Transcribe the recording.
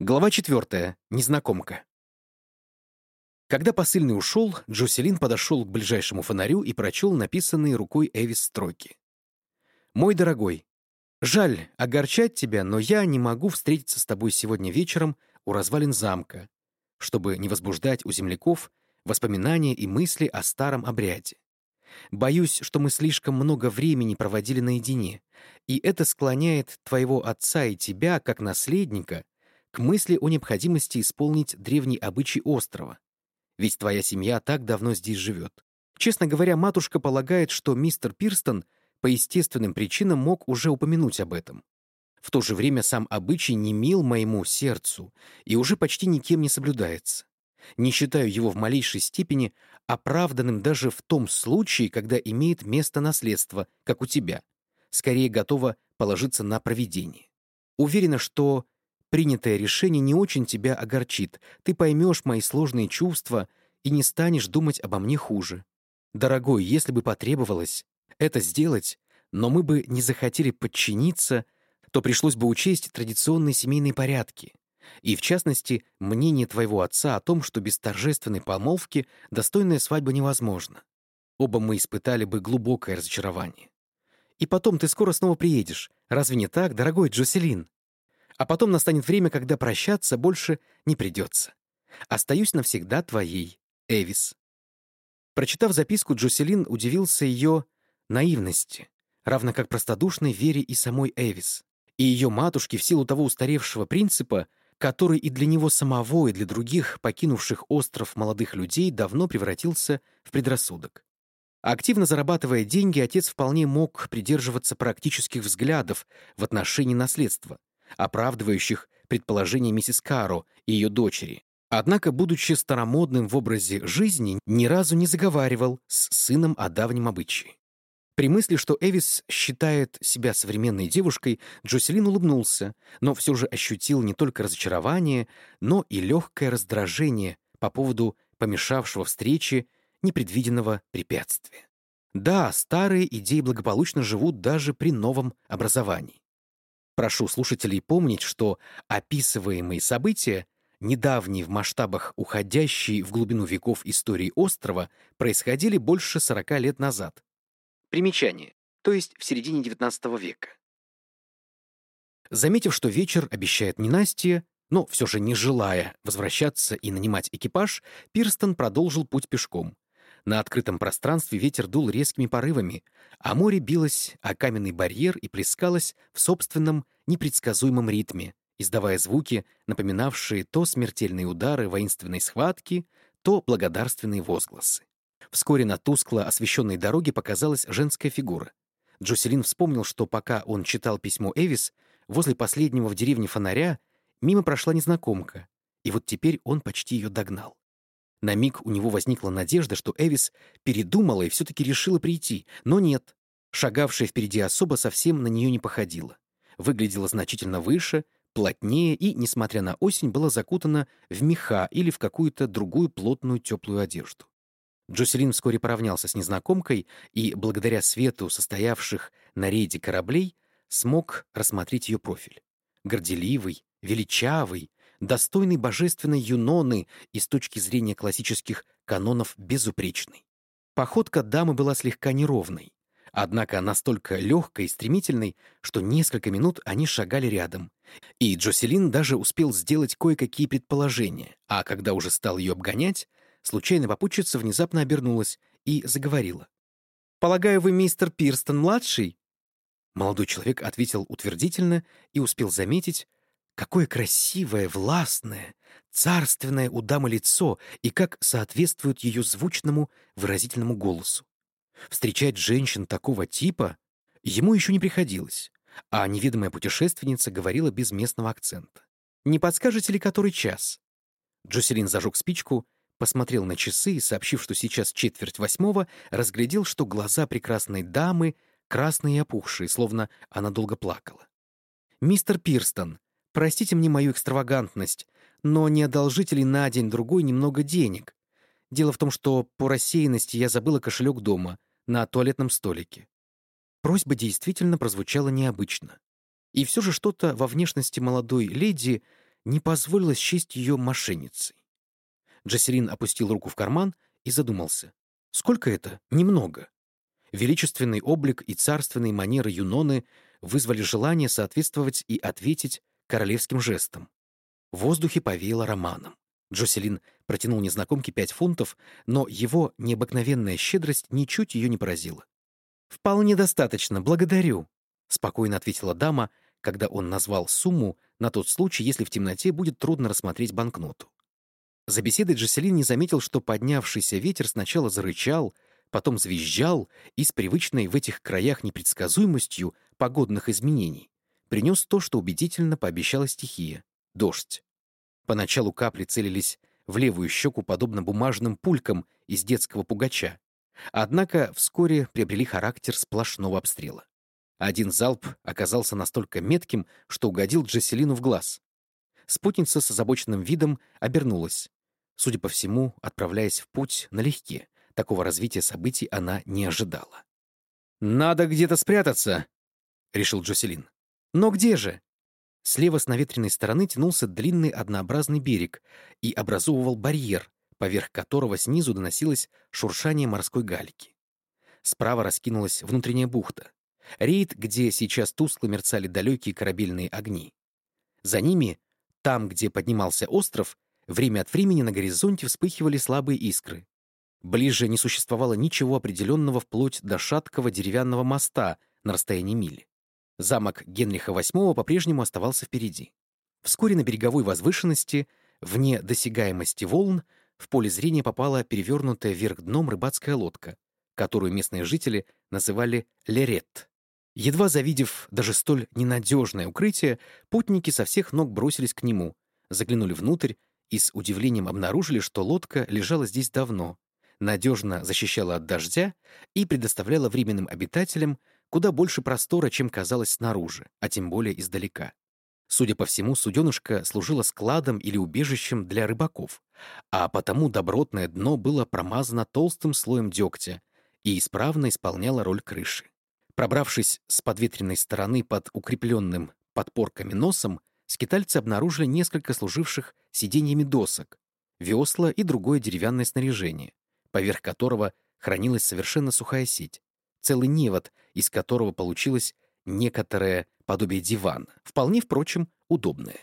Глава четвертая. Незнакомка. Когда посыльный ушел, Джоселин подошел к ближайшему фонарю и прочел написанные рукой Эвис строки. «Мой дорогой, жаль огорчать тебя, но я не могу встретиться с тобой сегодня вечером у развалин замка, чтобы не возбуждать у земляков воспоминания и мысли о старом обряде. Боюсь, что мы слишком много времени проводили наедине, и это склоняет твоего отца и тебя, как наследника, к мысли о необходимости исполнить древний обычай острова. Ведь твоя семья так давно здесь живет. Честно говоря, матушка полагает, что мистер Пирстон по естественным причинам мог уже упомянуть об этом. В то же время сам обычай не мил моему сердцу и уже почти никем не соблюдается. Не считаю его в малейшей степени оправданным даже в том случае, когда имеет место наследство, как у тебя. Скорее готова положиться на провидение. Уверена, что Принятое решение не очень тебя огорчит. Ты поймешь мои сложные чувства и не станешь думать обо мне хуже. Дорогой, если бы потребовалось это сделать, но мы бы не захотели подчиниться, то пришлось бы учесть традиционные семейные порядки. И, в частности, мнение твоего отца о том, что без торжественной помолвки достойная свадьба невозможна. Оба мы испытали бы глубокое разочарование. И потом ты скоро снова приедешь. Разве не так, дорогой Джоселин? А потом настанет время, когда прощаться больше не придется. Остаюсь навсегда твоей, Эвис. Прочитав записку, Джоселин удивился ее наивности, равно как простодушной вере и самой Эвис, и ее матушке в силу того устаревшего принципа, который и для него самого, и для других, покинувших остров молодых людей, давно превратился в предрассудок. Активно зарабатывая деньги, отец вполне мог придерживаться практических взглядов в отношении наследства, оправдывающих предположения миссис Каро и ее дочери. Однако, будучи старомодным в образе жизни, ни разу не заговаривал с сыном о давнем обычае. При мысли, что Эвис считает себя современной девушкой, Джоселин улыбнулся, но все же ощутил не только разочарование, но и легкое раздражение по поводу помешавшего встрече непредвиденного препятствия. Да, старые идеи благополучно живут даже при новом образовании. Прошу слушателей помнить, что описываемые события, недавние в масштабах уходящие в глубину веков истории острова, происходили больше 40 лет назад. Примечание, то есть в середине XIX века. Заметив, что вечер обещает ненастье, но все же не желая возвращаться и нанимать экипаж, Пирстон продолжил путь пешком. На открытом пространстве ветер дул резкими порывами, а море билось о каменный барьер и плескалось в собственном непредсказуемом ритме, издавая звуки, напоминавшие то смертельные удары воинственной схватки, то благодарственные возгласы. Вскоре на тускло освещенной дороге показалась женская фигура. Джоселин вспомнил, что пока он читал письмо Эвис, возле последнего в деревне фонаря мимо прошла незнакомка, и вот теперь он почти ее догнал. На миг у него возникла надежда, что Эвис передумала и все-таки решила прийти, но нет. Шагавшая впереди особа совсем на нее не походила. Выглядела значительно выше, плотнее и, несмотря на осень, была закутана в меха или в какую-то другую плотную теплую одежду. Джоселин вскоре поравнялся с незнакомкой и, благодаря свету состоявших на рейде кораблей, смог рассмотреть ее профиль. Горделивый, величавый, достойный божественной Юноны и с точки зрения классических канонов безупречный. Походка дамы была слегка неровной, однако настолько легкой и стремительной, что несколько минут они шагали рядом, и Джоселин даже успел сделать кое-какие предположения, а когда уже стал ее обгонять, случайно попутчица внезапно обернулась и заговорила. «Полагаю, вы мистер Пирстон-младший?» Молодой человек ответил утвердительно и успел заметить, Какое красивое, властное, царственное у дамы лицо и как соответствует ее звучному, выразительному голосу. Встречать женщин такого типа ему еще не приходилось, а неведомая путешественница говорила без местного акцента. «Не подскажете ли, который час?» Джоселин зажег спичку, посмотрел на часы и, сообщив, что сейчас четверть восьмого, разглядел, что глаза прекрасной дамы красные и опухшие, словно она долго плакала. «Мистер Пирстон, Простите мне мою экстравагантность, но не одолжите ли на день-другой немного денег? Дело в том, что по рассеянности я забыла кошелек дома, на туалетном столике. Просьба действительно прозвучала необычно. И все же что-то во внешности молодой леди не позволила счесть ее мошенницей. Джаселин опустил руку в карман и задумался. Сколько это? Немного. Величественный облик и царственные манеры Юноны вызвали желание соответствовать и ответить королевским жестом. В воздухе повеяло романом. Джоселин протянул незнакомке пять фунтов, но его необыкновенная щедрость ничуть ее не поразила. «Вполне достаточно, благодарю», — спокойно ответила дама, когда он назвал сумму на тот случай, если в темноте будет трудно рассмотреть банкноту. За беседой Джаселин не заметил, что поднявшийся ветер сначала зарычал, потом звизжал и с привычной в этих краях непредсказуемостью погодных изменений принес то, что убедительно пообещала стихия — дождь. Поначалу капли целились в левую щеку, подобно бумажным пулькам из детского пугача, однако вскоре приобрели характер сплошного обстрела. Один залп оказался настолько метким, что угодил Джесселину в глаз. Спутница с озабоченным видом обернулась. Судя по всему, отправляясь в путь налегке, такого развития событий она не ожидала. «Надо где-то спрятаться», — решил Джоселин. «Но где же?» Слева с наветренной стороны тянулся длинный однообразный берег и образовывал барьер, поверх которого снизу доносилось шуршание морской гальки. Справа раскинулась внутренняя бухта, рейд, где сейчас тускло мерцали далекие корабельные огни. За ними, там, где поднимался остров, время от времени на горизонте вспыхивали слабые искры. Ближе не существовало ничего определенного вплоть до шаткого деревянного моста на расстоянии мили. Замок Генриха VIII по-прежнему оставался впереди. Вскоре на береговой возвышенности, вне досягаемости волн, в поле зрения попала перевернутая вверх дном рыбацкая лодка, которую местные жители называли «лерет». Едва завидев даже столь ненадежное укрытие, путники со всех ног бросились к нему, заглянули внутрь и с удивлением обнаружили, что лодка лежала здесь давно, надежно защищала от дождя и предоставляла временным обитателям куда больше простора, чем казалось снаружи, а тем более издалека. Судя по всему, суденышко служило складом или убежищем для рыбаков, а потому добротное дно было промазано толстым слоем дегтя и исправно исполняло роль крыши. Пробравшись с подветренной стороны под укрепленным подпорками носом, скитальцы обнаружили несколько служивших сиденьями досок, весла и другое деревянное снаряжение, поверх которого хранилась совершенно сухая сеть, целый невод, из которого получилось некоторое подобие дивана, вполне, впрочем, удобное.